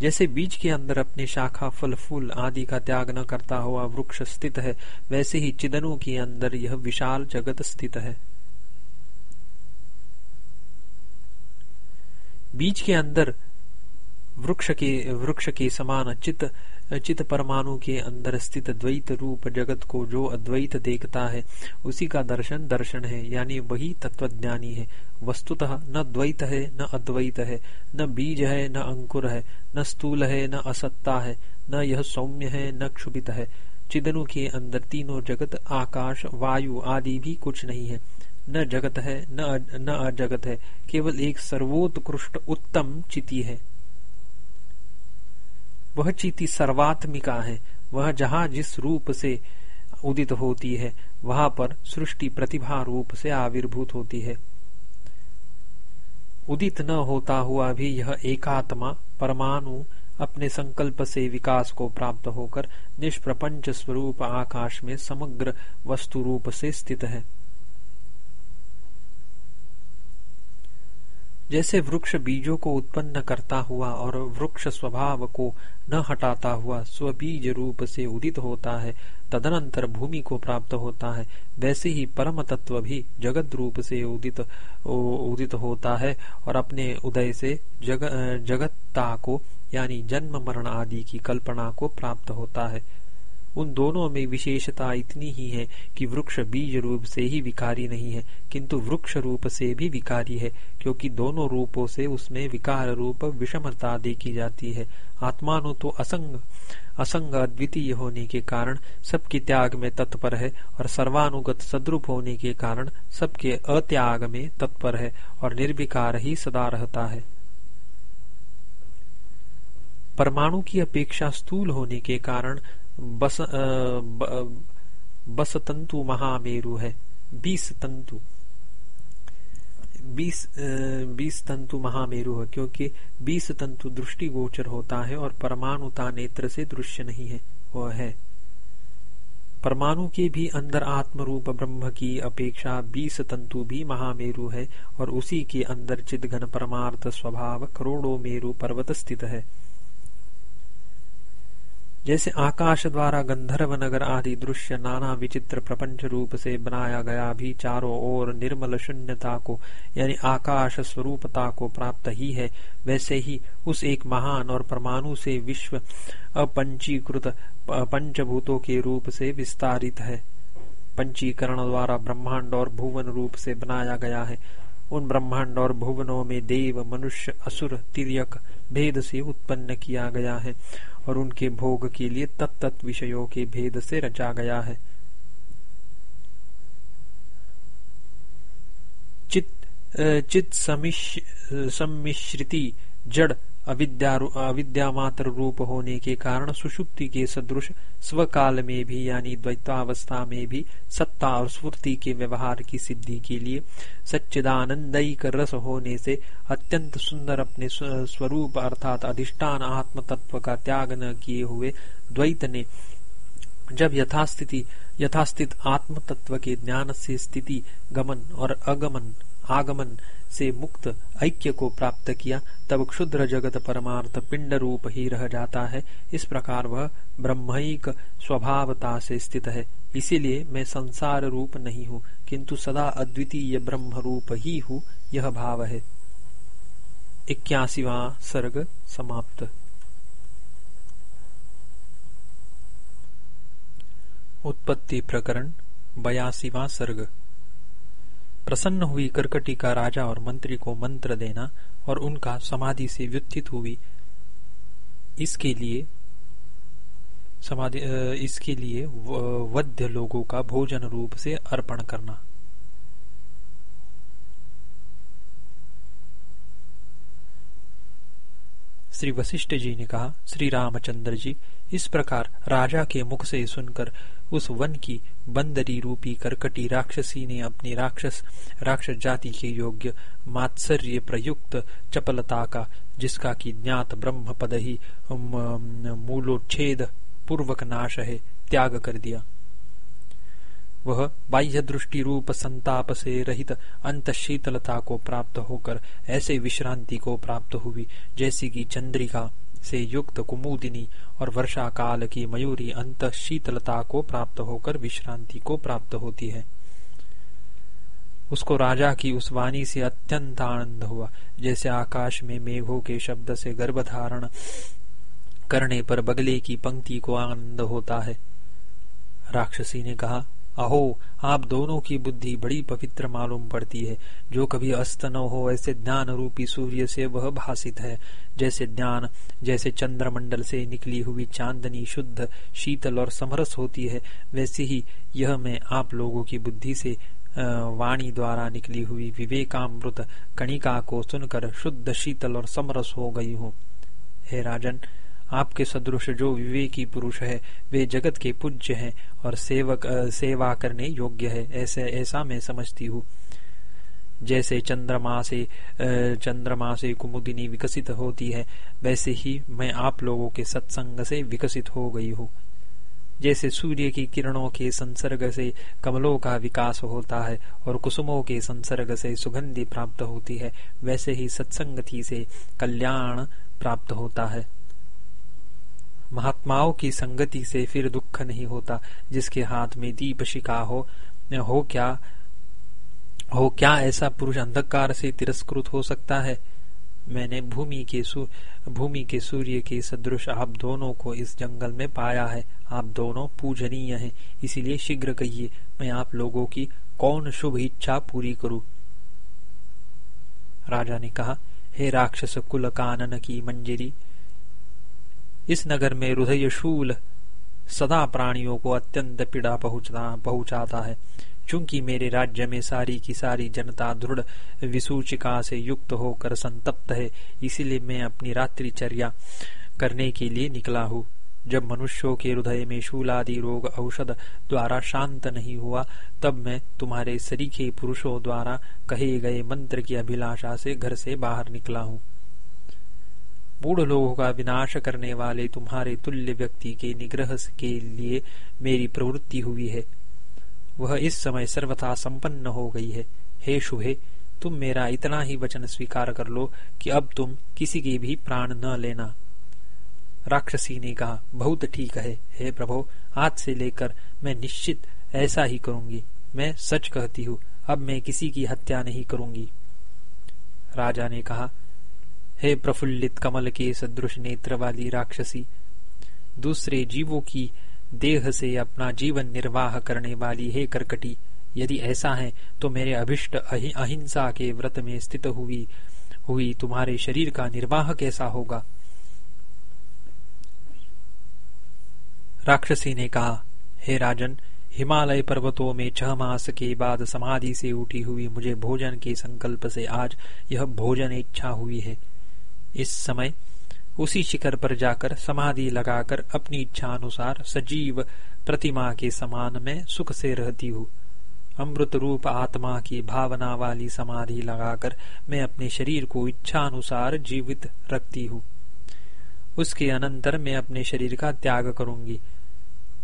जैसे बीज के अंदर अपने शाखा फल, फूल आदि का त्याग न करता हुआ वृक्ष स्थित है, वैसे ही चिदनु के अंदर यह विशाल जगत स्थित है। बीज के अंदर वृक्ष के वृक्ष के समान चित चित परमाणु के अंदर स्थित द्वैत रूप जगत को जो अद्वैत देखता है, उसी का दर्शन दर्शन है। यानी वही तत्वज्ञानी है। वस्तुतः न द्वैत है, न अद्वैत है। न बीज है, न अंकुर है। न स्थूल है, न असत्ता है। न यह सौम्य है, न क्षुभित है। चिदनु के अंदर तीनों जगत, आकाश, वायु आदि भी कुछ नहीं है। न जगत है, न अजगत है, केवल एक सर्वोत्कृष्ट उत्तम चिति है। वह चिति सर्वात्मिका है, वह जहाँ जिस रूप से उदित होती है, वहाँ पर सृष्टि प्रतिभा रूप से आविर्भूत होती है। उदित न होता हुआ भी यह एकात्मा परमाणु अपने संकल्प से विकास को प्राप्त होकर निष्प्रपंच स्वरूप आकाश में समग्र वस्तु रूप से स्थित है। जैसे वृक्ष बीजों को उत्पन्न करता हुआ और वृक्ष स्वभाव को न हटाता हुआ स्वबीज रूप से उदित होता है तदनंतर भूमि को प्राप्त होता है वैसे ही परम तत्व भी जगत रूप से उदित उदित होता है और अपने उदय से जग, जगत्ता को यानी जन्म मरण आदि की कल्पना को प्राप्त होता है। उन दोनों में विशेषता इतनी ही है कि वृक्ष बीज रूप से ही विकारी नहीं है, किंतु वृक्ष रूप से भी विकारी है, क्योंकि दोनों रूपों से उसमें विकार रूप विषमता देखी जाती है। आत्मानु तो असंग असंग अद्वितीय होने के कारण सबके त्याग में तत्पर है, और सर्वानुगत सद्रूप होने के कारण सबके अत्याग में तत्पर है, और निर्विकार ही सदा रहता है। परमाणु की अपेक्षा स्थूल होने के कारण बस बस तंतु महामेरु है बीस तंतु बीस बीस तंतु महामेरु है, क्योंकि बीस तंतु दृष्टि गोचर होता है और परमाणुता नेत्र से दृश्य नहीं है, वह है। परमाणु के भी अंदर आत्म रूप ब्रह्म की अपेक्षा बीस तंतु भी महामेरु है, और उसी के अंदर चिदघन परमार्थ स्वभाव करोड़ों मेरु पर्वत स्थित है। जैसे आकाश द्वारा गंधर्व नगर आदि दृश्य नाना विचित्र प्रपंच रूप से बनाया गया भी चारों ओर निर्मल शून्यता को, यानी आकाश स्वरूपता को प्राप्त ही है, वैसे ही उस एक महान और परमाणु से विश्व अपंचीकृत पंचभूतों के रूप से विस्तारित है। पंचीकरण द्वारा ब्रह्मांड और भुवन रूप से बनाया गया है। उन ब्रह्मांड और भुवनों में देव, मनुष्य, असुर तिरक भेद से उत्पन्न किया गया है। और उनके भोग के लिए तत्त विषयों के भेद से रचा गया है। चित चित सम्मिश्रिति, जड़ अविद्या अविद्या मात्र रूप होने के कारण सुषुप्ति के सदृश स्वकाल में भी, यानी द्वैतावस्था में भी, सत्ता और स्फूर्ति के व्यवहार की सिद्धि के लिए सच्चिदानंदयिक रस होने से अत्यंत सुंदर अपने स्वरूप अर्थात अधिष्ठान आत्म तत्व का त्याग न किए हुए द्वैत ने जब यथास्थिति यथास्थित आत्म तत्व के ज्ञान से स्थिति गमन और अगमन आगमन से मुक्त ऐक्य को प्राप्त किया, तब क्षुद्र जगत परमार्थ पिंड रूप ही रह जाता है। इस प्रकार वह ब्रह्मिक स्वभावता से स्थित है। इसीलिए मैं संसार रूप नहीं हूँ, किंतु सदा अद्वितीय ब्रह्म रूप ही हूँ, यह भाव है। इक्यासीवा सर्ग समाप्त। उत्पत्ति प्रकरण बयासीवा सर्ग। प्रसन्न हुई करकटी का राजा और मंत्री को मंत्र देना और उनका समाधि से व्युत्थित हुई। इसके लिए, समाधि इसके लिए वध्य लोगों का भोजन रूप से अर्पण करना। श्री वशिष्ठ जी ने कहा, श्री रामचंद्र जी, इस प्रकार राजा के मुख से सुनकर उस वन की बंदरी रूपी करकटी राक्षसी ने अपनी राक्षस राक्षस जाति के योग्य मात्सर्य प्रयुक्त चपलता का, जिसका की ज्ञात ब्रह्म पद ही मूलोच्छेद पूर्वक नाश है, त्याग कर दिया। वह बाह्य दृष्टि रूप संताप से रहित अंत शीतलता को प्राप्त होकर ऐसे विश्रांति को प्राप्त हुई, जैसी कि चंद्रिका से युक्त कुमुदिनी और वर्षा काल की मयूरी अंत शीतलता को प्राप्त होकर विश्रांति को प्राप्त होती है। उसको राजा की उस वाणी से अत्यंत आनंद हुआ, जैसे आकाश में मेघों के शब्द से गर्भ धारण करने पर बगले की पंक्ति को आनंद होता है। राक्षसी ने कहा अहो, आप दोनों की बुद्धि बड़ी पवित्र मालूम पड़ती है। जो कभी अस्त न हो, ऐसे ज्ञान रूपी सूर्य से वह भाषित है। जैसे ज्ञान, जैसे चंद्रमंडल से निकली हुई चांदनी शुद्ध, शीतल और समरस होती है, वैसे ही यह मैं आप लोगों की बुद्धि से वाणी द्वारा निकली हुई विवेकामृत, कणिका को सुनकर शुद्ध, शीतल और समरस हो गई हूँ। हे राजन आपके सदृश जो विवेकी पुरुष है, वे जगत के पूज्य हैं और सेवक सेवा करने योग्य है, ऐसे, ऐसा मैं समझती हूँ। जैसे चंद्रमा से चंद्रमा से कुमुदिनी विकसित होती है, वैसे ही मैं आप लोगों के सत्संग से विकसित हो गई हूँ। जैसे सूर्य की किरणों के संसर्ग से कमलों का विकास होता है और कुसुमों के संसर्ग से सुगंधि प्राप्त होती है, वैसे ही सत्संगति से कल्याण प्राप्त होता है। महात्माओं की संगति से फिर दुख नहीं होता, जिसके हाथ में दीप शिका हो हो क्या हो क्या ऐसा पुरुष अंधकार से तिरस्कृत हो सकता है? मैंने भूमि के भूमि के सूर्य के सदृश आप दोनों को इस जंगल में पाया है। आप दोनों पूजनीय हैं, इसीलिए शीघ्र कहिए, मैं आप लोगों की कौन शुभ इच्छा पूरी करूँ? राजा ने कहा, हे राक्षस कुल कानन की मंजरी इस नगर में हृदय शूल सदा प्राणियों को अत्यंत पीड़ा पहुंचाता है। चूँकि मेरे राज्य में सारी की सारी जनता दृढ़ विसूचिका से युक्त होकर संतप्त है, इसीलिए मैं अपनी रात्रिचर्या करने के लिए निकला हूँ। जब मनुष्यों के हृदय में शूलादि रोग औषध द्वारा शांत नहीं हुआ, तब मैं तुम्हारे सरीखे पुरुषों द्वारा कहे गए मंत्र की अभिलाषा से घर से बाहर निकला हूँ। मूढ़ लोगों का विनाश करने वाले तुम्हारे तुल्य व्यक्ति के निग्रह के लिए मेरी प्रवृत्ति हुई है। वह इस समय सर्वथा संपन्न हो गई है। हे शुभे, तुम मेरा इतना ही वचन स्वीकार कर लो कि अब तुम किसी के भी प्राण न लेना। राक्षसी ने कहा, बहुत ठीक है। हे प्रभो, आज से लेकर मैं निश्चित ऐसा ही करूँगी। मैं सच कहती हूँ, अब मैं किसी की हत्या नहीं करूँगी। राजा ने कहा हे प्रफुल्लित कमल के सदृश नेत्र वाली राक्षसी, दूसरे जीवों की देह से अपना जीवन निर्वाह करने वाली हे करकटी, यदि ऐसा है तो मेरे अभिष्ट अहिंसा के व्रत में स्थित हुई हुई तुम्हारे शरीर का निर्वाह कैसा होगा? राक्षसी ने कहा, हे राजन, हिमालय पर्वतों में छह मास के बाद समाधि से उठी हुई मुझे भोजन के संकल्प से आज यह भोजन इच्छा हुई है। इस समय उसी शिखर पर जाकर समाधि लगाकर अपनी इच्छा अनुसार सजीव प्रतिमा के समान में सुख से रहती हूँ। अमृत रूप आत्मा की भावना वाली समाधि लगाकर मैं अपने शरीर को इच्छा अनुसार जीवित रखती हूँ। उसके अनंतर मैं अपने शरीर का त्याग करूँगी।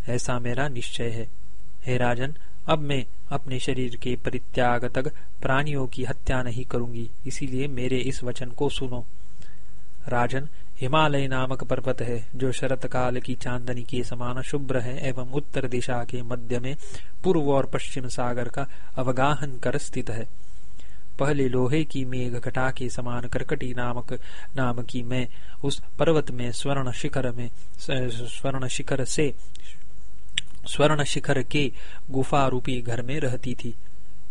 ऐसा मेरा निश्चय है। हे राजन, अब मैं अपने शरीर के परित्याग तक प्राणियों की हत्या नहीं करूँगी, इसीलिए मेरे इस वचन को सुनो। राजन, हिमालय नामक पर्वत है, जो शरत काल की चांदनी के समान शुभ्र है एवं उत्तर दिशा के मध्य में पूर्व और पश्चिम सागर का अवगाहन कर स्थित है। पहले लोहे की मेघ घटा के समान करकटी नामक नाम की मैं उस पर्वत में स्वर्ण शिखर में, स्वर्ण शिखर से, स्वर्ण शिखर के गुफा रूपी घर में रहती थी।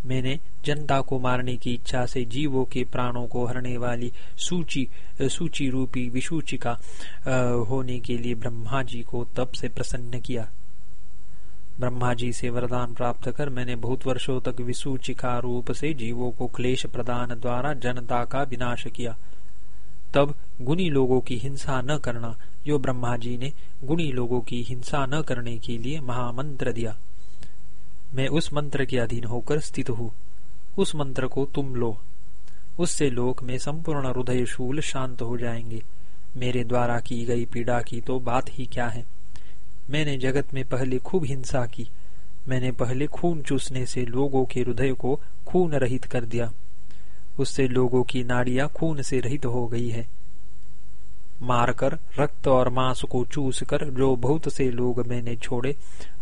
मैंने जनता को मारने की इच्छा से जीवों के प्राणों को हरने वाली सूची सूची रूपी विसूचिका होने के लिए ब्रह्मा जी को तब से प्रसन्न किया। ब्रह्मा जी से वरदान प्राप्त कर मैंने बहुत वर्षों तक विसूचिका रूप से जीवों को क्लेश प्रदान द्वारा जनता का विनाश किया। तब गुणी लोगों की हिंसा न करना जो ब्रह्मा जी ने गुणी लोगों की हिंसा न करने के लिए महामंत्र दिया। मैं उस मंत्र के अधीन होकर स्थित हूँ। उस मंत्र को तुम लो। उससे लोक में संपूर्ण हृदय शूल शांत हो जाएँगे। मेरे द्वारा की गई पीड़ा की तो बात ही क्या है? मैंने जगत में पहले खूब हिंसा की। मैंने पहले खून चूसने से लोगों के हृदय को खून रहित कर दिया। उससे लोगों की नाड़ियाँ खून से रहित हो गई है। मारकर, रक्त और मांस को चूस कर जो बहुत से लोग मैंने छोड़े,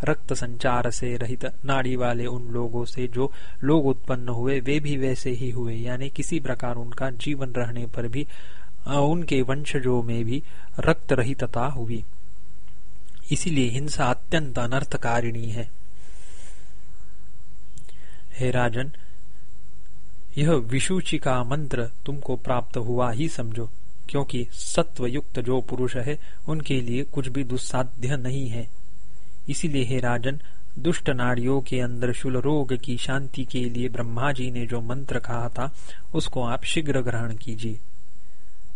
रक्त संचार से रहित नाड़ी वाले उन लोगों से जो लोग उत्पन्न हुए, वे भी वैसे ही हुए। यानी किसी प्रकार उनका जीवन रहने पर भी उनके वंशजों में भी रक्त रहितता हुई। इसीलिए हिंसा अत्यंत अनर्थकारिणी है। हे राजन, यह विशुचि का मंत्र तुमको प्राप्त हुआ ही समझो। क्योंकि सत्व युक्त जो पुरुष है, उनके लिए कुछ भी दुस्साध्य नहीं है। इसीलिए हे राजन, दुष्ट नाड़ियों के अंदर शुल रोग की शांति के लिए ब्रह्मा जी ने जो मंत्र कहा था, उसको आप शीघ्र ग्रहण कीजिए।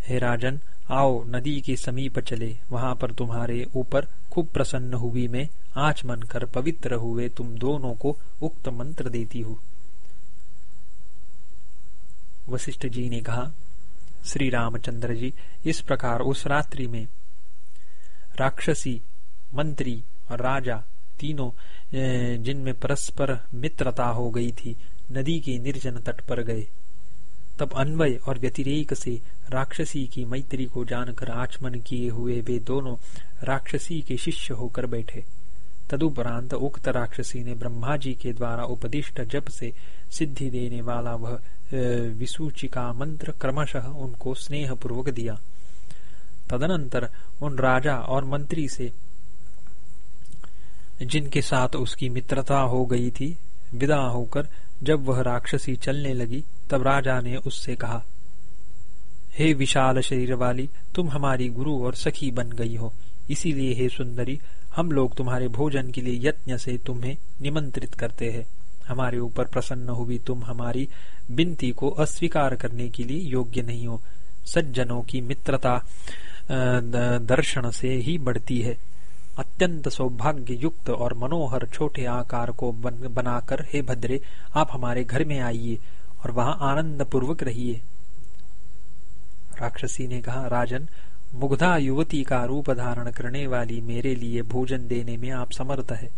हे राजन, आओ नदी के समीप चले। वहाँ पर तुम्हारे ऊपर खूब प्रसन्न हुई में। आचमन कर पवित्र हुए तुम दोनों को उक्त मंत्र देती हूँ। वशिष्ठ जी ने कहा श्री रामचंद्र जी, इस प्रकार उस रात्रि में राक्षसी, मंत्री और राजा तीनों जिनमें परस्पर मित्रता हो गई थी, नदी के निर्जन तट पर गए। तब अन्वय और व्यतिरेक से राक्षसी की मैत्री को जानकर आचमन किए हुए वे दोनों राक्षसी के शिष्य होकर बैठे। तदुपरांत उक्त राक्षसी ने ब्रह्मा जी के द्वारा उपदिष्ट जप से सिद्धि देने वाला वह विसूचिका मंत्र क्रमशः उनको स्नेह पूर्वक दिया। तदनंतर उन राजा और मंत्री से, जिनके साथ उसकी मित्रता हो गई थी, विदा होकर जब वह राक्षसी चलने लगी, तब राजा ने उससे कहा, हे विशाल शरीर वाली तुम हमारी गुरु और सखी बन गई हो। इसीलिए हे सुंदरी, हम लोग तुम्हारे भोजन के लिए यत्न से तुम्हें निमंत्रित करते हैं। हमारे ऊपर प्रसन्न हुई तुम हमारी बिनती को अस्वीकार करने के लिए योग्य नहीं हो। सज्जनों की मित्रता दर्शन से ही बढ़ती है। अत्यंत सौभाग्य युक्त और मनोहर छोटे आकार को बन, बनाकर हे भद्रे आप हमारे घर में आइए और वहाँ आनंद पूर्वक रहिए। राक्षसी ने कहा राजन मुग्धा युवती का रूप धारण करने वाली मेरे लिए भोजन देने में आप समर्थ है।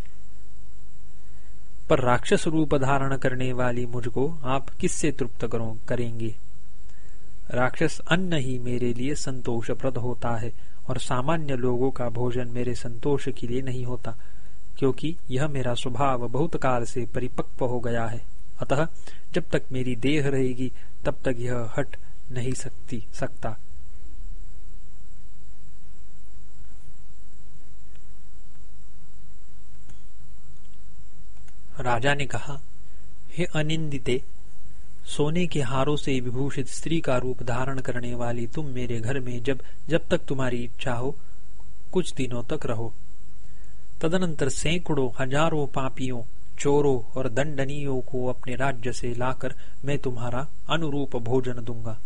पर राक्षस रूप धारण करने वाली मुझको आप किससे तृप्त करो, करेंगे? राक्षस अन्न ही मेरे लिए संतोषप्रद होता है, और सामान्य लोगों का भोजन मेरे संतोष के लिए नहीं होता, क्योंकि यह मेरा स्वभाव बहुत काल से परिपक्व हो गया है। अतः जब तक मेरी देह रहेगी, तब तक यह हट नहीं सकती, सकता। राजा ने कहा, हे अनिंदिते, सोने के हारों से विभूषित स्त्री का रूप धारण करने वाली तुम मेरे घर में जब जब तक तुम्हारी इच्छा हो, कुछ दिनों तक रहो। तदनंतर सैकड़ों, हज़ारों पापियों, चोरों और दंडनियों को अपने राज्य से लाकर मैं तुम्हारा अनुरूप भोजन दूँगा।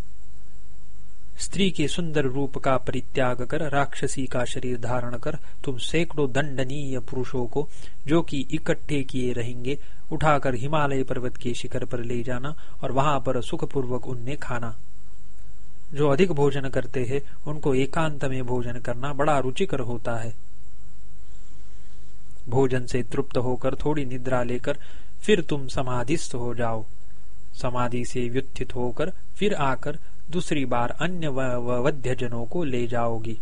स्त्री के सुंदर रूप का परित्याग कर, राक्षसी का शरीर धारण कर, तुम सैकड़ों दंडनीय पुरुषों को, जो कि इकट्ठे किए रहेंगे, उठाकर हिमालय पर्वत के शिखर पर ले जाना और वहाँ पर सुखपूर्वक उनने खाना। जो अधिक भोजन करते हैं, उनको एकांत में भोजन करना बड़ा रुचिकर होता है। भोजन से तृप्त होकर थोड़ी निद्रा लेकर फिर तुम समाधिस्थ हो जाओ। समाधि से व्युत्थित होकर फिर आकर दूसरी बार अन्य वध्य जनों को ले जाओगी।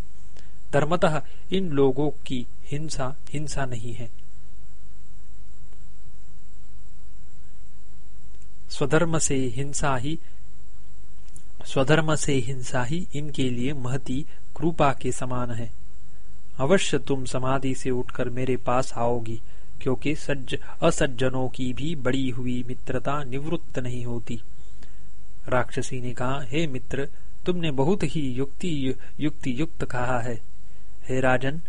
धर्मतः इन लोगों की हिंसा हिंसा नहीं है। स्वधर्म से हिंसा ही स्वधर्म से हिंसा ही इनके लिए महती कृपा के समान है। अवश्य तुम समाधि से उठकर मेरे पास आओगी, क्योंकि सज्ज असज्जनों की भी बड़ी हुई मित्रता निवृत्त नहीं होती। राक्षसी ने कहा, हे मित्र, तुमने बहुत ही युक्ति युक्ति युक्त कहा है। हे राजन,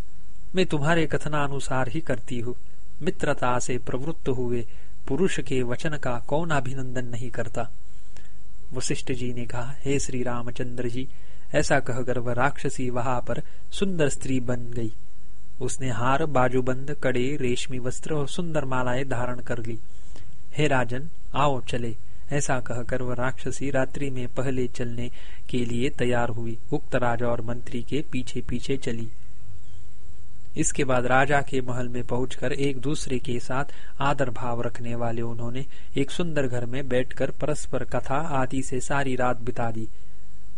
मैं तुम्हारे कथनानुसार ही करती हूँ। मित्रता से प्रवृत्त हुए पुरुष के वचन का कौन अभिनंदन नहीं करता? वशिष्ठ जी ने कहा, हे श्री रामचंद्र जी, ऐसा कहकर वह राक्षसी वहाँ पर सुंदर स्त्री बन गई। उसने हार, बाजूबंद, कड़े, रेशमी वस्त्र और सुंदर मालाएँ धारण कर ली। हे राजन, आओ चले। ऐसा कहकर वह राक्षसी रात्रि में पहले चलने के लिए तैयार हुई। उक्त राजा और मंत्री के पीछे पीछे चली। इसके बाद राजा के महल में पहुंचकर एक दूसरे के साथ आदर भाव रखने वाले उन्होंने एक सुंदर घर में बैठकर परस्पर कथा आदि से सारी रात बिता दी।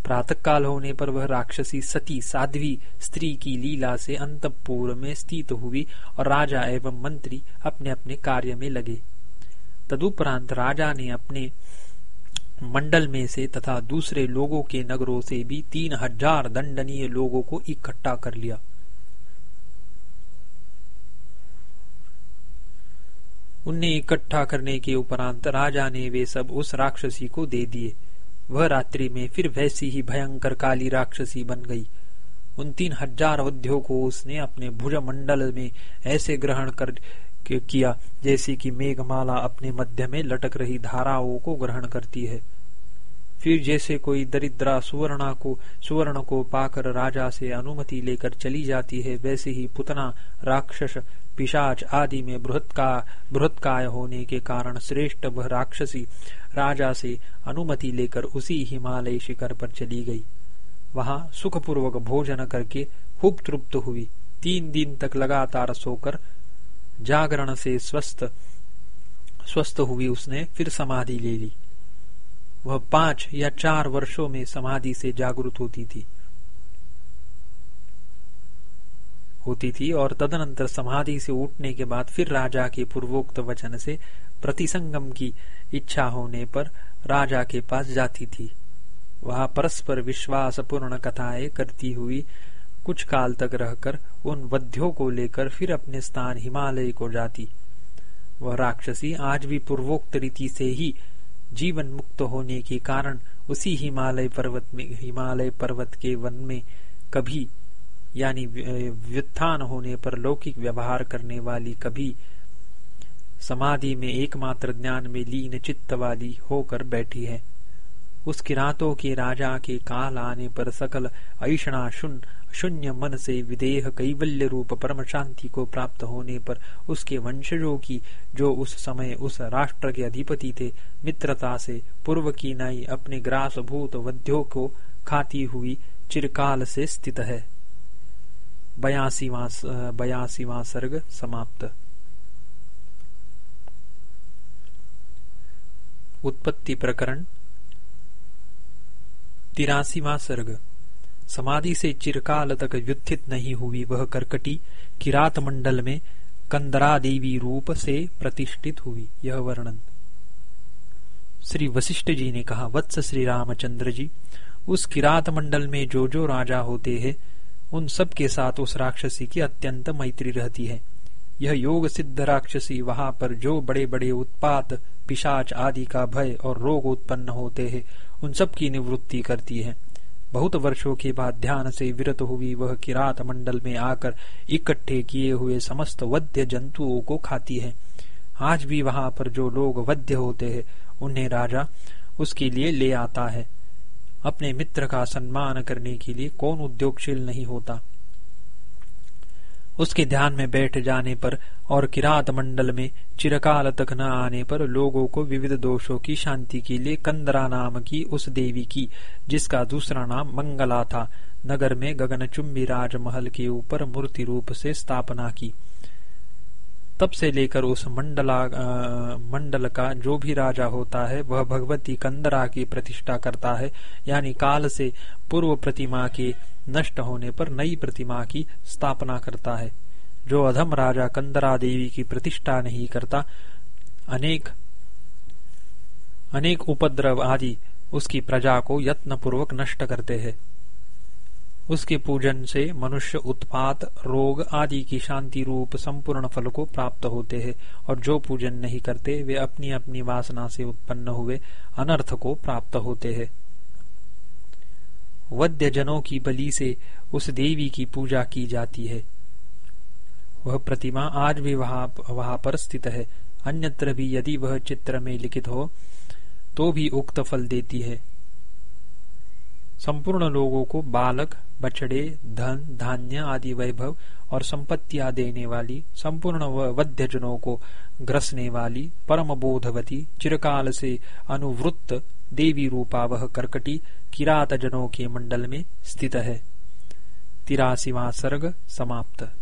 प्रातः काल होने पर वह राक्षसी सती साध्वी स्त्री की लीला से अंतपुर में स्थित हुई और राजा एवं मंत्री अपने अपने कार्य में लगे। तदुपरांत राजा ने अपने मंडल में से तथा दूसरे लोगों के नगरों से भी तीन हज़ार दंडनीय लोगों को इकट्ठा कर लिया। उन्हें इकट्ठा करने के उपरांत राजा ने वे सब उस राक्षसी को दे दिए। वह रात्रि में फिर वैसी ही भयंकर काली राक्षसी बन गई। उन तीन हज़ार वध्यों को उसने अपने भुज मंडल में ऐसे ग्रहण कर किया, जैसे कि मेघमाला अपने मध्य में लटक रही धाराओं को ग्रहण करती है। फिर जैसे कोई दरिद्रा सुवर्णा को, सुवर्ण को पाकर राजा से अनुमति लेकर चली जाती है, वैसे ही पुतना, राक्षस, पिशाच आदि में बृहत्का, बृहत्काय होने के कारण श्रेष्ठ वह राक्षसी राजा से अनुमति लेकर उसी हिमालय शिखर पर चली गई। वहाँ सुखपूर्वक भोजन करके खूब तृप्त हुई। तीन दिन तक लगातार सोकर जागरण से स्वस्थ स्वस्थ हुई उसने, फिर समाधि ले ली। वह पाँच या चार वर्षों में समाधि से जागृत होती थी। होती थी और तदनंतर समाधि से उठने के बाद फिर राजा के पूर्वोक्त वचन से प्रतिसंगम की इच्छा होने पर राजा के पास जाती थी। वह परस्पर विश्वास पूर्ण कथाएँ करती हुई कुछ काल तक रहकर उन वध्यों को लेकर फिर अपने स्थान हिमालय को जाती। वह राक्षसी आज भी पूर्वोक्त रीति से ही जीवन मुक्त होने के कारण उसी हिमालय पर्वत में, हिमालय पर्वत के वन में कभी, यानी व्युत्थान होने पर लौकिक व्यवहार करने वाली कभी समाधि में एकमात्र ज्ञान में लीन चित्त वाली होकर बैठी है। उस किरातों के राजा के काल आने पर सकल ऐषणा शून्य मन से विदेह कैवल्य रूप परम शांति को प्राप्त होने पर उसके वंशजों की, जो उस समय उस राष्ट्र के अधिपति थे, मित्रता से पूर्व की नाई अपने ग्रास भूत वध्यों को खाती हुई चिरकाल से स्थित है। बयासीवा सर्ग समाप्त। उत्पत्ति प्रकरण। तिरासीवा सर्ग। समाधि से चिरकाल तक व्युत्थित नहीं हुई वह करकटी किरात मंडल में कंदरा देवी रूप से प्रतिष्ठित हुई, यह वर्णन। श्री वशिष्ठ जी ने कहा, वत्स श्री रामचंद्र जी, उस किरात मंडल में जो जो राजा होते हैं, उन सब के साथ उस राक्षसी की अत्यंत मैत्री रहती है। यह योग सिद्ध राक्षसी वहाँ पर जो बड़े बड़े उत्पात, पिशाच आदि का भय और रोग उत्पन्न होते हैं, उन सब की निवृत्ति करती है। बहुत वर्षों के बाद ध्यान से विरत हुई वह किरात मंडल में आकर इकट्ठे किए हुए समस्त वध्य जंतुओं को खाती है। आज भी वहाँ पर जो लोग वध्य होते हैं, उन्हें राजा उसके लिए ले आता है। अपने मित्र का सम्मान करने के लिए कौन उद्योगशील नहीं होता? उसके ध्यान में बैठ जाने पर और किरात मंडल में चिरकाल तक न आने पर लोगों को विविध दोषों की शांति के लिए कंदरा नाम की उस देवी की जिसका दूसरा नाम मंगला था नगर में गगनचुंबी राजमहल के ऊपर मूर्ति रूप से स्थापना की। तब से लेकर उस मंडला आ, मंडल का जो भी राजा होता है वह भगवती कंदरा की प्रतिष्ठा करता है यानी काल से पूर्व प्रतिमा के नष्ट होने पर नई प्रतिमा की स्थापना करता है। जो अधम राजा कंदरा देवी की प्रतिष्ठा नहीं करता, अनेक अनेक उपद्रव आदि उसकी प्रजा को यत्न पूर्वक नष्ट करते हैं। उसके पूजन से मनुष्य उत्पात, रोग आदि की शांति रूप संपूर्ण फल को प्राप्त होते हैं, और जो पूजन नहीं करते, वे अपनी अपनी वासना से उत्पन्न हुए अनर्थ को प्राप्त होते हैं। वद्य जनों की बलि से उस देवी की पूजा की जाती है। वह प्रतिमा आज भी वहाँ वहाँ पर स्थित है। अन्यत्र भी यदि वह चित्र में लिखित हो तो भी उक्त फल देती है। संपूर्ण लोगों को बालक, बछड़े, धन, धान्य आदि वैभव और संपत्तियाँ देने वाली, संपूर्ण वध्यजनों को ग्रसने वाली परम बोधवती चिरकाल से अनुवृत्त देवी रूपा वह कर्कटी किरात जनों के मंडल में स्थित है। तिरासीवा सर्ग समाप्त।